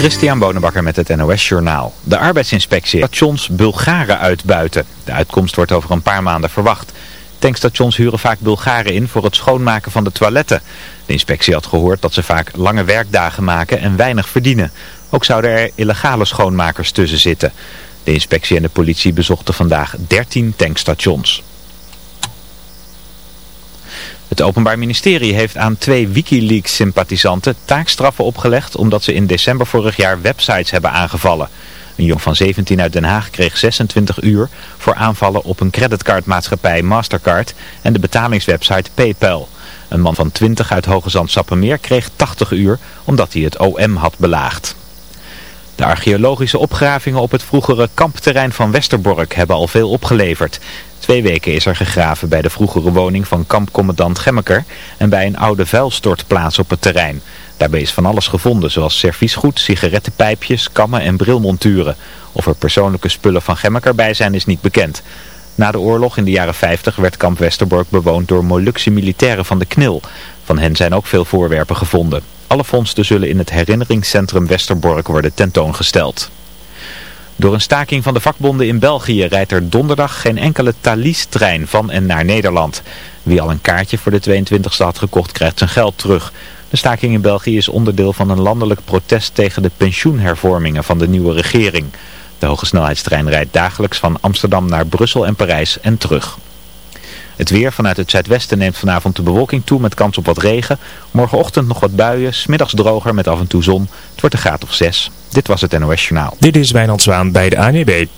Christian Bonenbakker met het NOS Journaal. De arbeidsinspectie stations Bulgaren uitbuiten. De uitkomst wordt over een paar maanden verwacht. Tankstations huren vaak Bulgaren in voor het schoonmaken van de toiletten. De inspectie had gehoord dat ze vaak lange werkdagen maken en weinig verdienen. Ook zouden er illegale schoonmakers tussen zitten. De inspectie en de politie bezochten vandaag 13 tankstations. Het Openbaar Ministerie heeft aan twee Wikileaks-sympathisanten taakstraffen opgelegd omdat ze in december vorig jaar websites hebben aangevallen. Een jong van 17 uit Den Haag kreeg 26 uur voor aanvallen op een creditcardmaatschappij Mastercard en de betalingswebsite PayPal. Een man van 20 uit Hoge Zand-Sappemeer kreeg 80 uur omdat hij het OM had belaagd. De archeologische opgravingen op het vroegere kampterrein van Westerbork hebben al veel opgeleverd. Twee weken is er gegraven bij de vroegere woning van kampcommandant Gemmeker en bij een oude vuilstortplaats op het terrein. Daarbij is van alles gevonden, zoals serviesgoed, sigarettenpijpjes, kammen en brilmonturen. Of er persoonlijke spullen van Gemmeker bij zijn is niet bekend. Na de oorlog in de jaren 50 werd kamp Westerbork bewoond door Molukse militairen van de KNIL. Van hen zijn ook veel voorwerpen gevonden. Alle vondsten zullen in het herinneringscentrum Westerbork worden tentoongesteld. Door een staking van de vakbonden in België rijdt er donderdag geen enkele Thalys-trein van en naar Nederland. Wie al een kaartje voor de 22e had gekocht krijgt zijn geld terug. De staking in België is onderdeel van een landelijk protest tegen de pensioenhervormingen van de nieuwe regering. De hogesnelheidstrein rijdt dagelijks van Amsterdam naar Brussel en Parijs en terug. Het weer vanuit het zuidwesten neemt vanavond de bewolking toe met kans op wat regen. Morgenochtend nog wat buien, smiddags droger met af en toe zon. Het wordt een graad of 6. Dit was het NOS Journaal. Dit is Wijnand Zwaan bij de ANEB.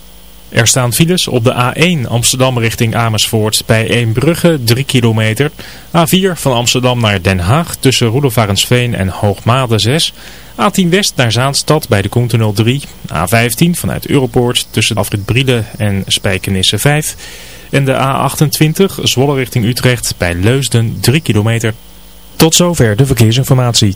Er staan files op de A1 Amsterdam richting Amersfoort bij Eembrugge 3 kilometer. A4 van Amsterdam naar Den Haag tussen Roelofarensveen en Hoogmade 6. A10 West naar Zaanstad bij de Koentunnel 3. A15 vanuit Europoort tussen Afrit Brielen en Spijkenisse 5. En de A28 Zwolle richting Utrecht bij Leusden 3 kilometer. Tot zover de verkeersinformatie.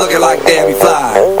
Looking like Debbie Fly.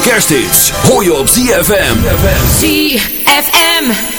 de. Hoor je op ZFM. ZFM.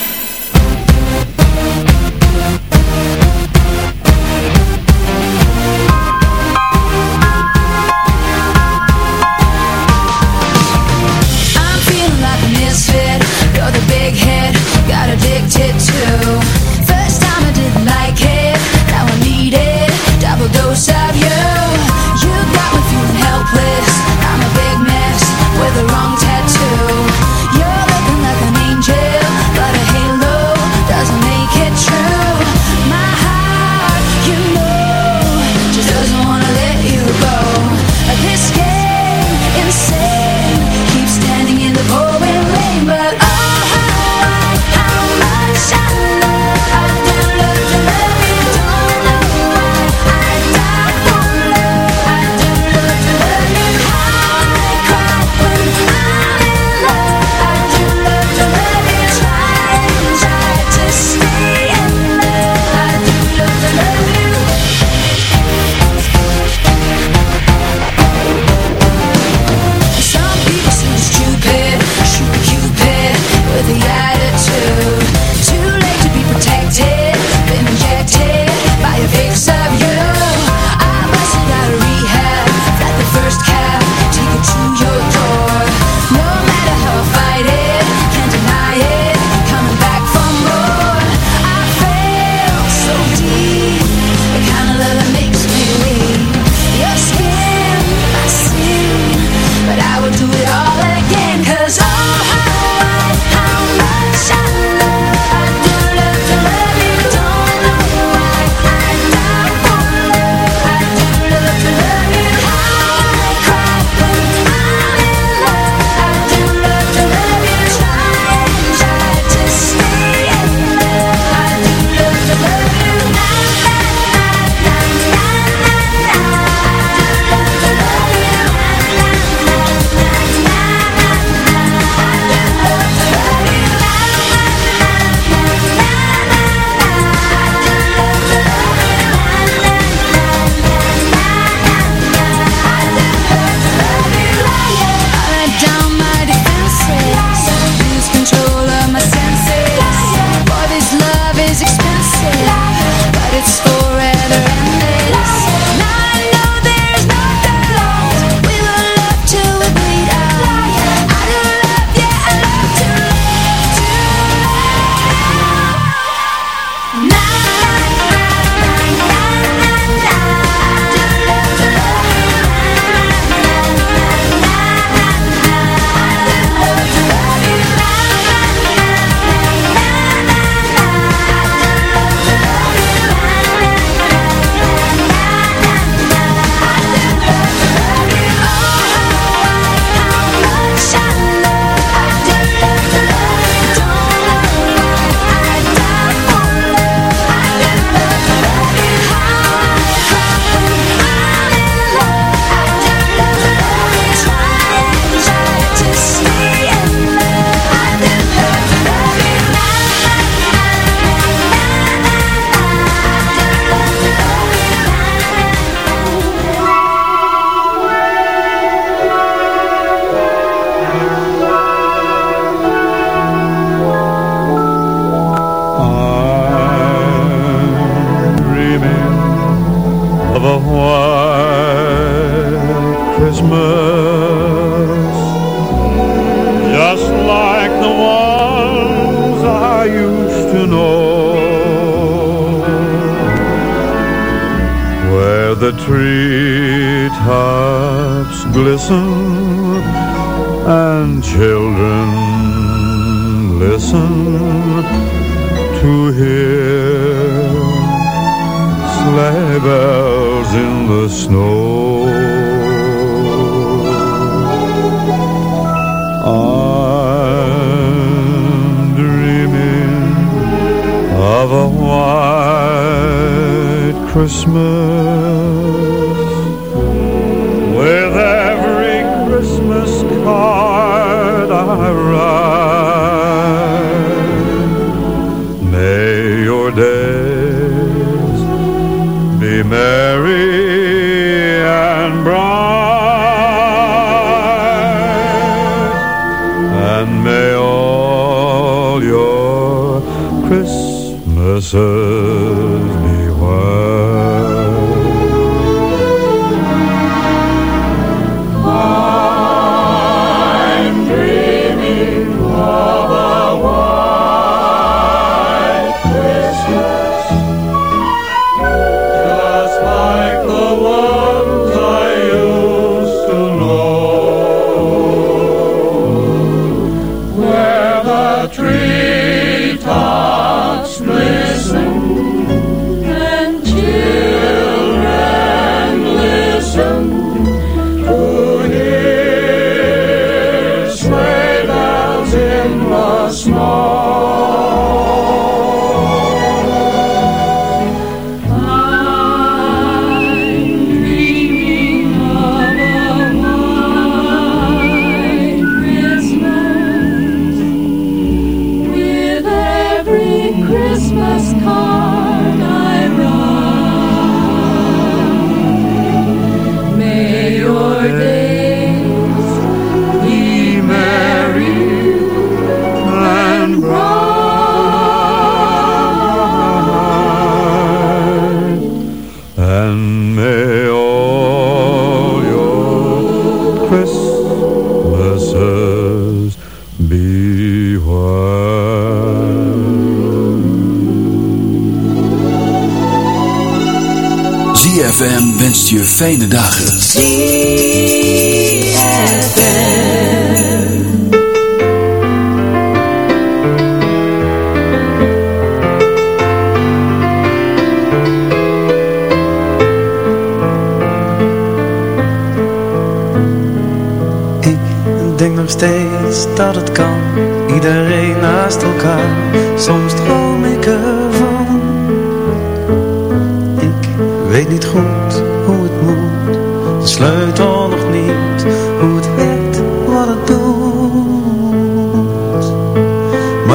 fijne dag.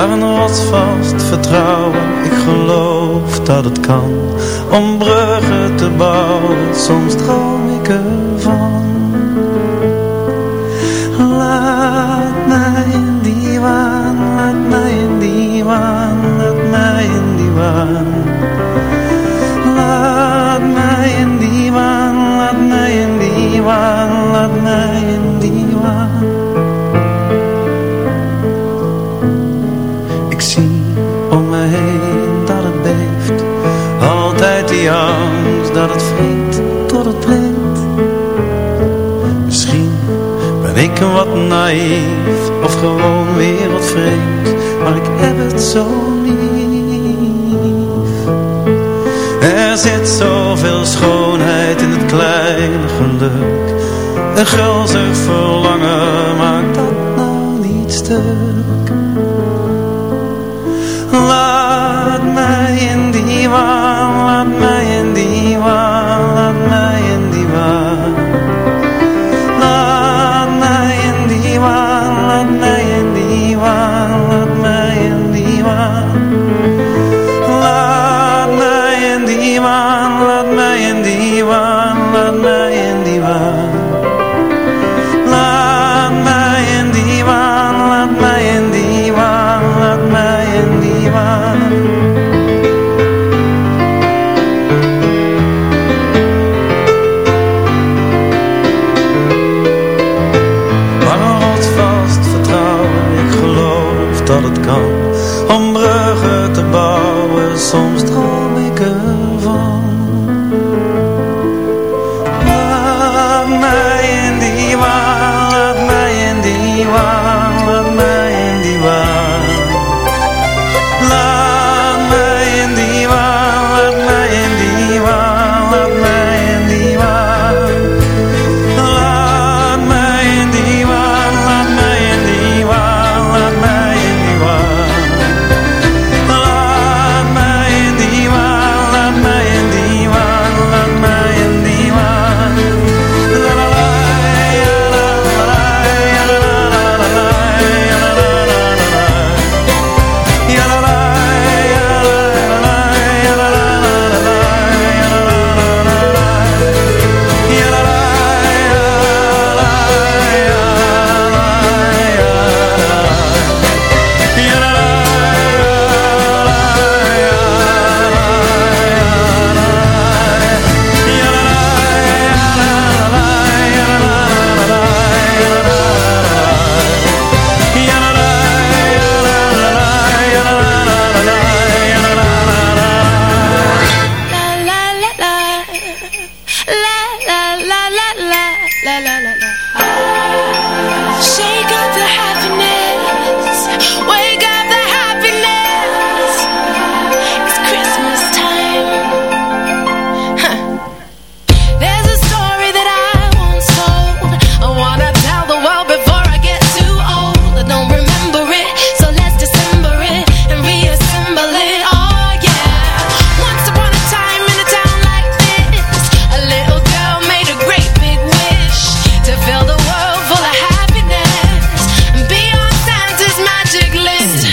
maar een rotsvast vertrouwen. Ik geloof dat het kan, om bruggen te bouwen, soms droom ik ervan. Laat mij in die waan, laat mij in die waan, laat mij in die waan. Laat mij in die waan, laat mij in die waan, laat mij in die waan. Wat naïef of gewoon weer wat vreemd, maar ik heb het zo lief. Er zit zoveel schoonheid in het kleine geluk. Een gulzig verlangen maakt dat nou niet stuk. Laat mij in die waan, laat mij in die waan. Magic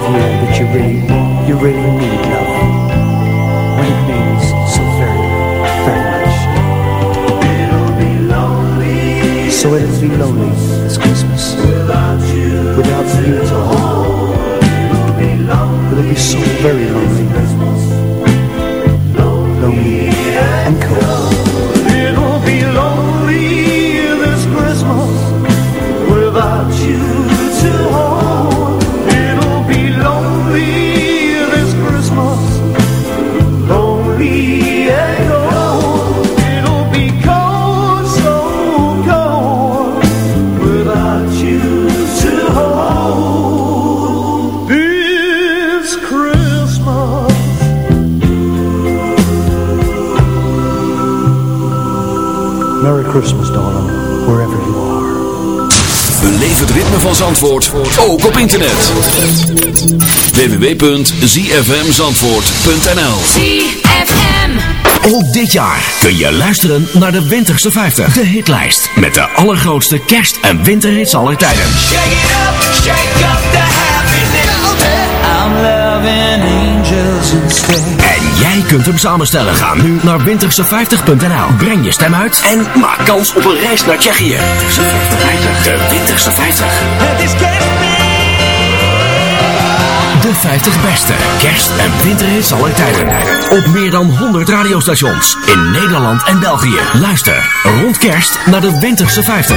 of year that you really, you really need love. When it means so very, very much. So it'll be lonely this Christmas without you, without you to hold. It'll be so very lonely, lonely ritme van Zandvoort ook op internet. www.zfmzandvoort.nl ZFM. Ook dit jaar kun je luisteren naar de Winterse 50. De hitlijst met de allergrootste kerst- en winterhits aller tijden. Shake it up, shake up the happiness. I'm loving angels instead. Jij kunt hem samenstellen. Ga nu naar winterse50.nl. Breng je stem uit en maak kans op een reis naar Tsjechië. De Winterse 50. Het is kerstmis. De 50 beste kerst- en winterhits aller tijden. Op meer dan 100 radiostations in Nederland en België. Luister rond kerst naar de Winterse 50.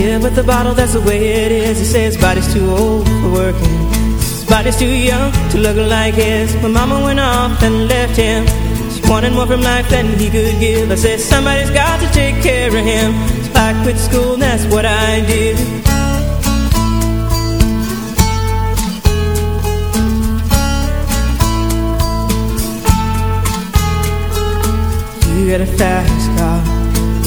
Yeah, but the bottle, that's the way it is. He says his body's too old for working. His body's too young to look like his. But mama went off and left him. She wanted more from life than he could give. I said, somebody's got to take care of him. So I quit school and that's what I did. You got a fast car.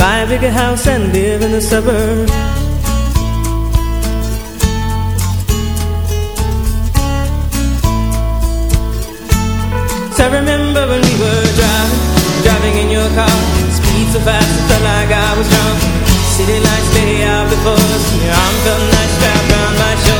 Buy a bigger house and live in the suburbs. I remember when we were driving, driving in your car. Speed so fast, it felt like I was drunk. City lights lay out before us, your arm felt nice wrapped around my shoulder.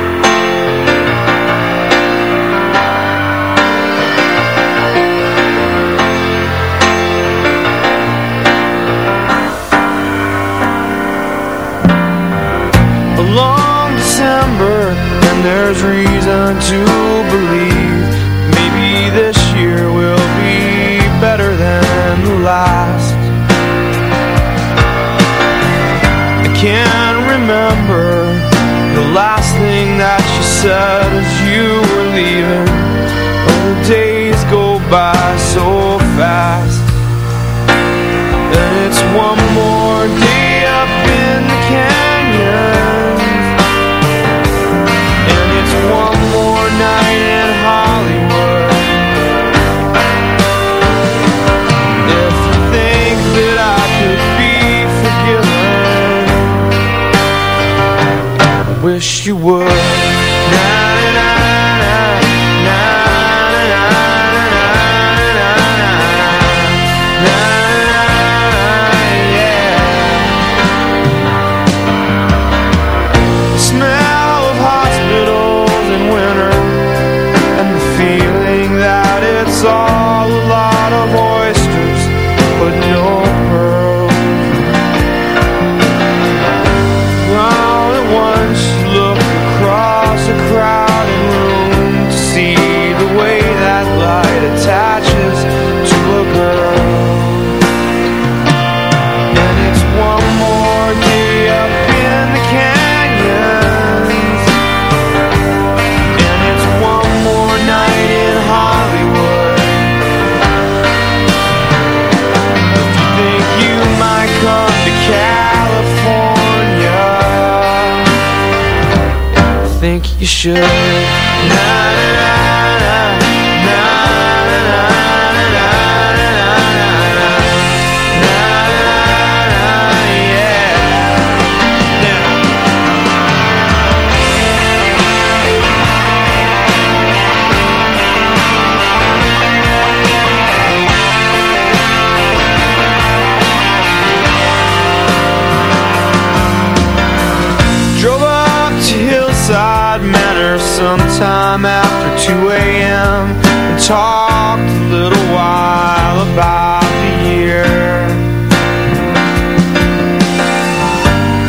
Wish you would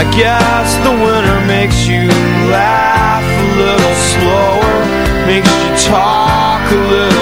I guess the winter makes you laugh a little slower, makes you talk a little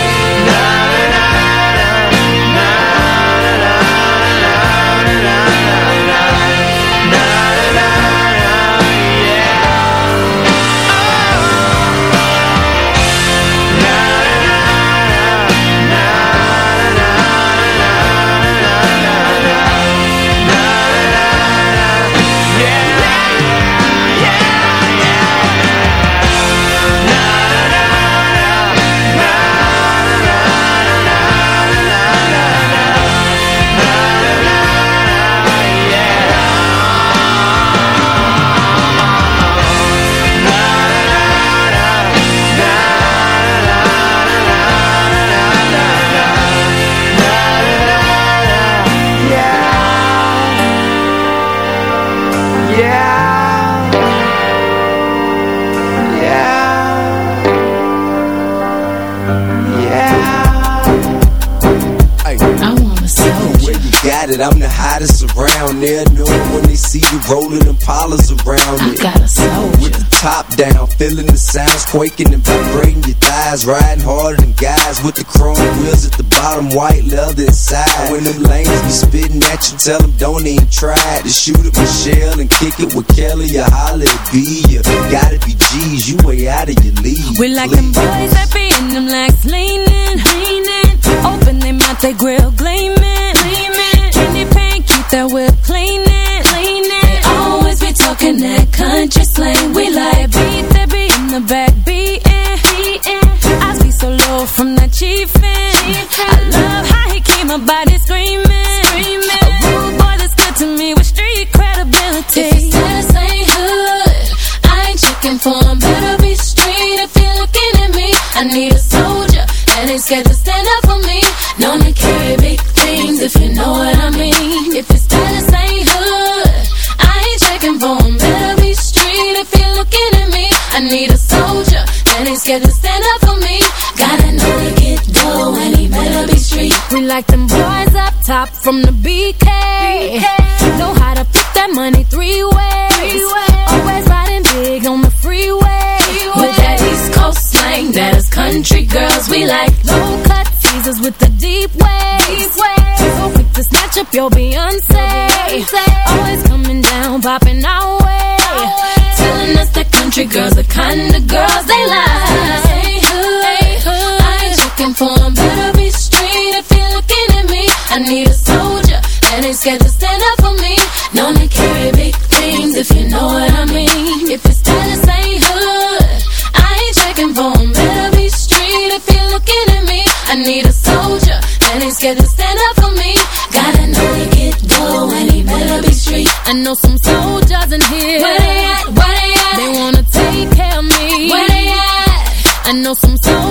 hottest around there. Know when they see you rolling them polars around I it. got a soldier. With the top down, feeling the sounds quaking and vibrating your thighs. Riding harder than guys with the chrome wheels at the bottom, white leather inside. When them lanes be spitting at you, tell them don't even try to shoot at Michelle and kick it with Kelly or holler at B. You gotta be G's, you way out of your league. We like them boys that be in them legs leaning, leaning. Open their mouth, they grill gleaming. That cleaning, cleaning. They always be talking that country slang. We like beat that be in the back beating, beating. I be so low from that chiefin'. I love how he keep my body screaming, screaming. A boy that's good to me with street credibility. If his status ain't hood, I ain't checking for him. Better be street if you're looking at me. I need a soldier that ain't scared to stand up for me. Known to carry big things if you know what I mean. Scared to stand up for me. Gotta know to get dough and he better be street. We like them boys up top from the BK. Know how to put that money three ways. Always riding big on the freeway. With that East Coast slang, that is country girls we like. low cut teasers with the deep waves. So quick to snatch up your Beyonce. Always coming down, popping our way. Telling us that country girls the kind of girls I need a soldier that ain't scared to stand up for me. Known to carry big things if you know what I mean. If his status ain't hood, I ain't checking for 'em. Better be straight if you're looking at me. I need a soldier that ain't scared to stand up for me. Gotta know to get dough and he better be street. I know some soldiers in here. Where they at? Where they at? They wanna take care of me. Where they at? I know some soldiers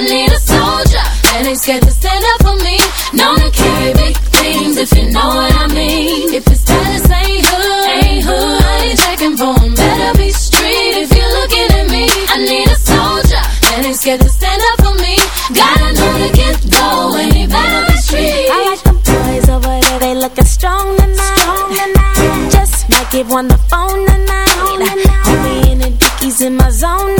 I need a soldier that ain't scared to stand up for me. Known to carry big things if you know what I mean. If it's status ain't hood, ain't hood, I ain't checking for him. Better be straight if you're looking at me. I need a soldier that ain't scared to stand up for me. Gotta know to get going, he better be straight. I like them boys over there, they looking strong tonight. Just might give one the phone tonight. Homie in the dickies in my zone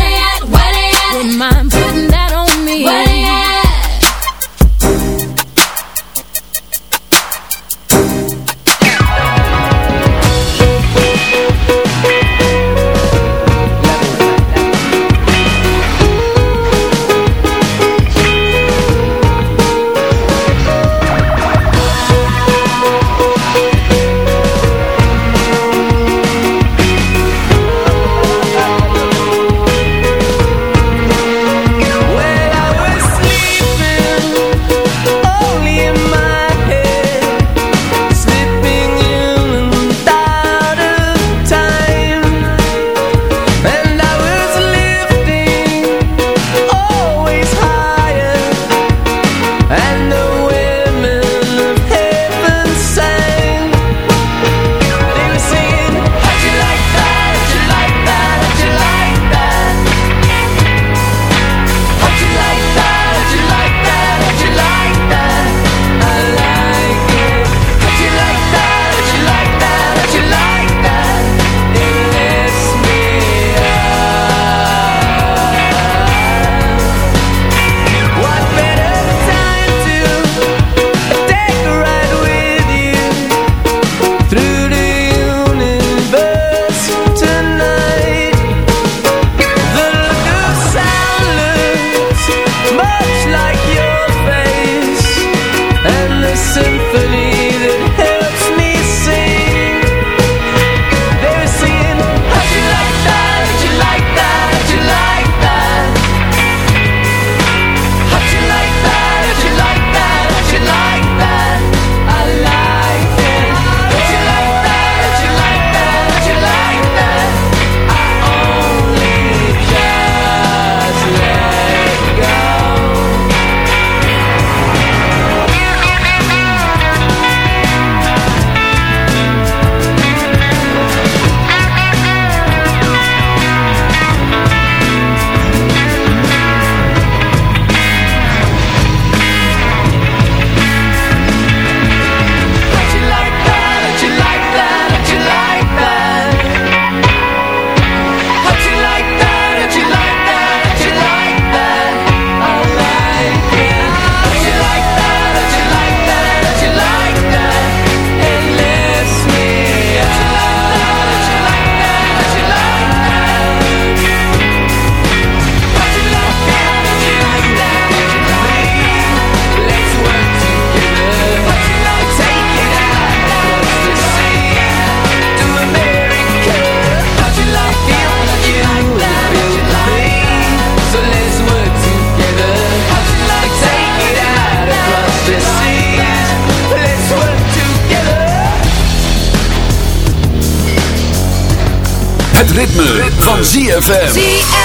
ZFM.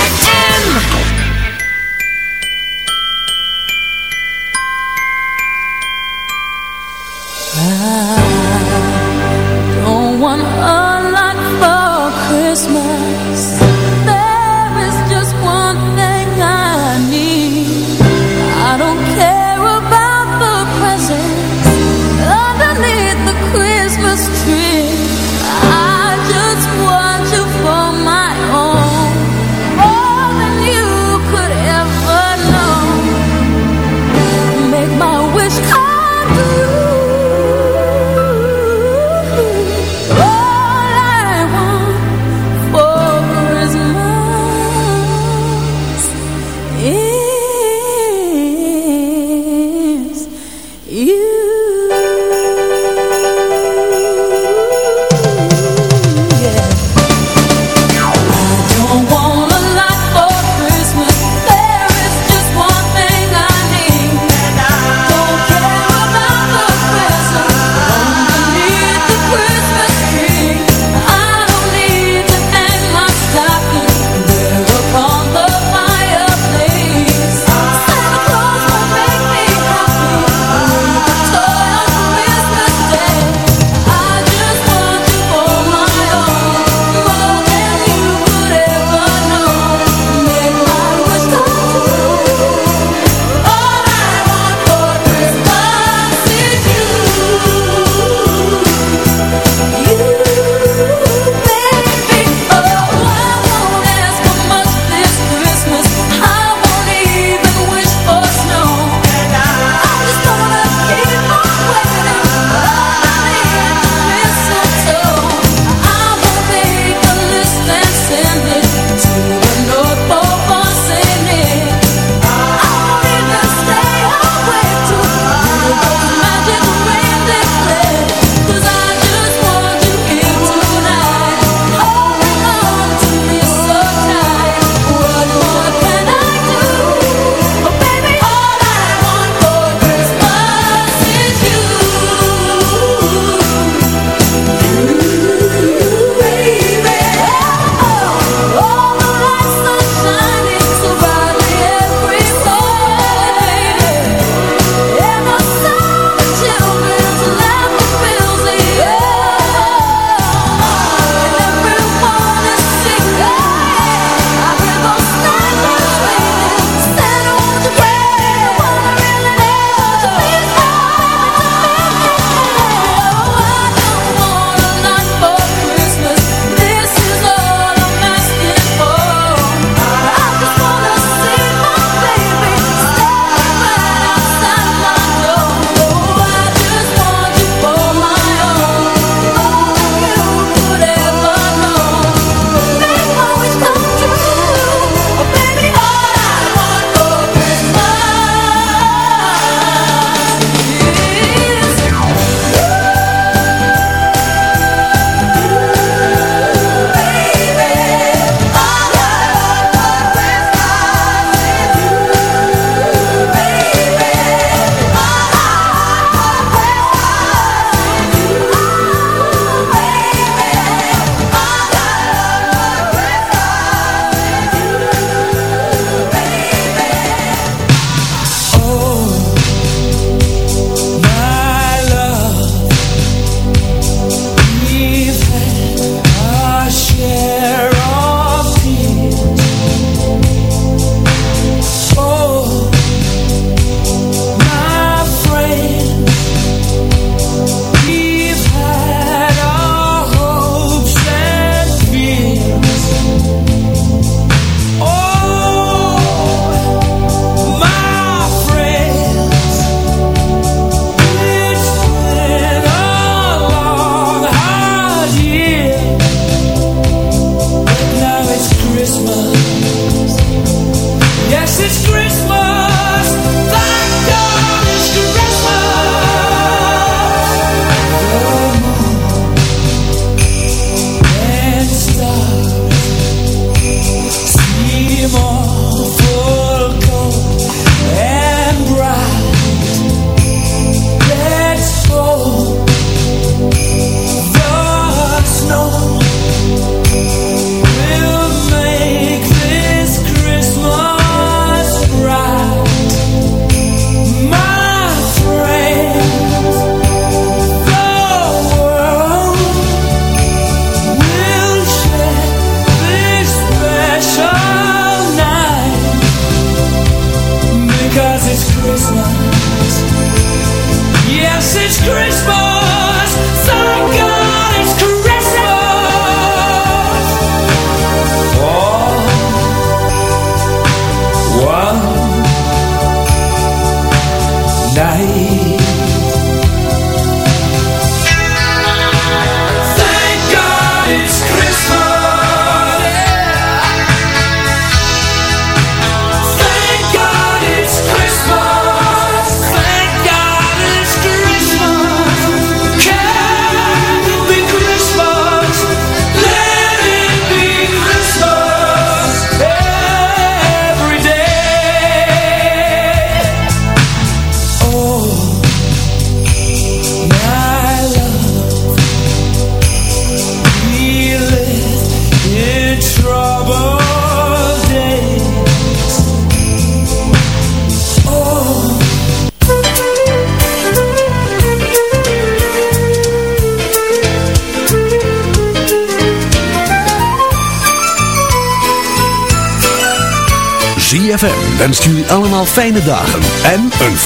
Fijne dagen en een